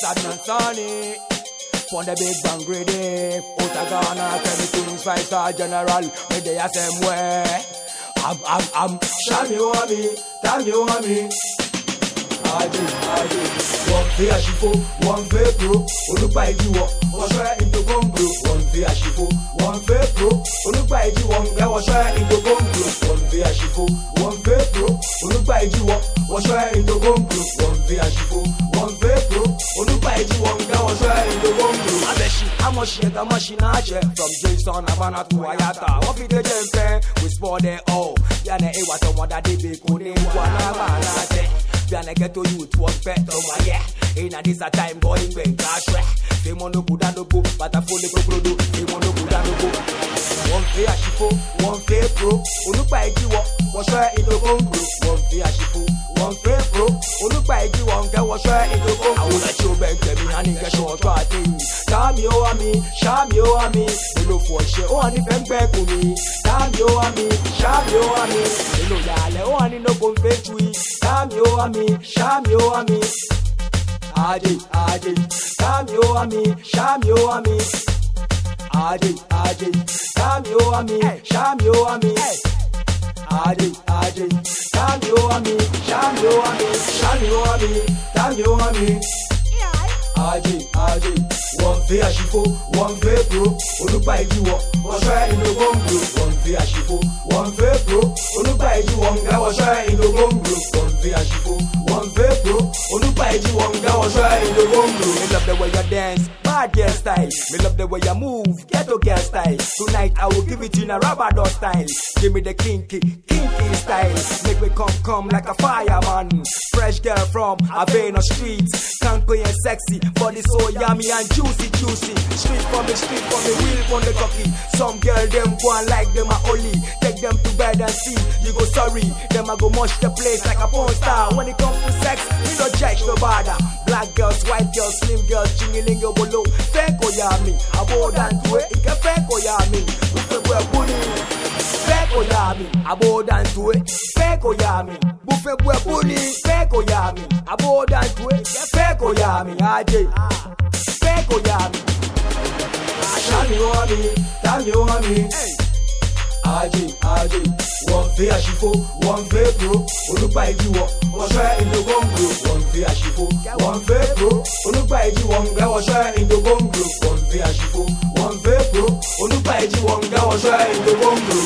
Sadman Sunny. Pon the big bang greedy. Utagana, everything's five star uh, general. Me they a same way. I'm, I'm, I'm. Shami wami, tami wami. Adi, adi. Wọ́n fi àṣìfo, wọ́n fẹ́ pro. Olúpa ìdíwọ̀, wọ́n ṣọ́ ìdógóńgò. Wọ́n fi àṣìfo, wọ́n fẹ́ pro. Olúpa ìdíwọ̀, ǹgẹ́ wọ́n ṣọ́ ìdógóńgò. Wọ́n fi àṣìfo, wọ́n fẹ́ pro. Olúpa ìdíwọ̀, wọ́n ṣọ́ ìdógóńgò. Wọ́n fi àṣìfo, Náà jẹ. From Jason Havana to Ayata, spoil them all. Yánà ìwà tọmọdé débè kò ní wà náà bá náà tẹ̀. Biane ghetto youth work better, my yeah. Inna this a time going when reh. They mono kuda no go, but a fully go prodo. They mono kuda no go. One fe ashifo, one fe pro. Olupa igi wo, wọ́n ṣọ́ ìdógóńgò. One fe ashifo, pro. Olupa igi wo, nkẹ́ wọ́n ṣọ́ ìdógóńgò. Àwọn ọ̀nà tí ó bẹ̀ kẹ́ ṣọ́ ọ̀tọ́ àtẹ̀yìn. Sáàmì ó wá mi, sáàmì ó wá mi. Èlò fún ọ̀ṣẹ́, ó wà ní fẹ́ ń gbẹ́ kù mi. Sáàmì ó wá mi, sáàmì ó wá mi. Èlò yàlẹ̀, ó wà ní no go fẹ́ tu yìí. Sáàmì ó wá mi, sáàmì ó wá mi. Ade, ade, sáàmì ó wá mi, sáàmì ó wá mi. Ade, ade, sáàmì ó wá mi, sáàmì ó wá mi. Ade, ade, sáàmì ó sáàmì ó wá mi. Ade, ade, wọ́n fẹ́ àṣìfo, wọ́n fẹ́ pro. Olúpa ìdíwọ̀, wọ́n ṣọ́ ìdógóńgò. Wọ́n fẹ́ àṣìfo, wọ́n fẹ́ pro. Olúpa ìdíwọ̀, ǹgá wọ́n ṣọ́ ìdógóńgò. Wọ́n fẹ́ àṣìfo, wọ́n fẹ́ pro. Olúpa ìdíwọ̀, ǹgá wọ́n ṣọ́ ìdógóńgò. Me love the way you dance, bad girl style. Me love the way you move, ghetto girl style. Tonight I will give it you in a rubber style. Give me the kinky, kinky style. Make me come, come like a fireman. Fresh girl from Havana Street. And sexy, body so yummy and juicy, juicy. Street for me, street for me, real from the cocky. Some girl them go and like them a only. Take them to bed and see, you go sorry. Them I go mush the place like a porn star. When it comes to sex, we don't judge no bother. Black girls, white girls, slim girls, chingilingo below. Fake oh or yami, abo dan to it, ike fake or yami. Ufe bwe buni. Fake oh or yami, abo dan to it, fake or yami. Bufe bwe buni, fake oh or yami, abo dan to it, ike fake or yami. Aje, fake or yami. Shami wami, tami wami. Aje, aje, wọ́n fẹ́ àṣìfo, wọ́n fẹ́ pro. Olúpa ìdíwọ̀, wọ́n ṣọ́ ìdógóńgò. Wọ́n fẹ́ àṣìfo, wọ́n fẹ́ pro. Olúpa ìdíwọ̀, ǹgá wọ́n ṣọ́ ìdógóńgò. Wọ́n fẹ́ àṣìfo, wọ́n fẹ́ pro. Olúpa ìdíwọ̀, ǹgá wọ́n ṣọ́ ìdógóńgò.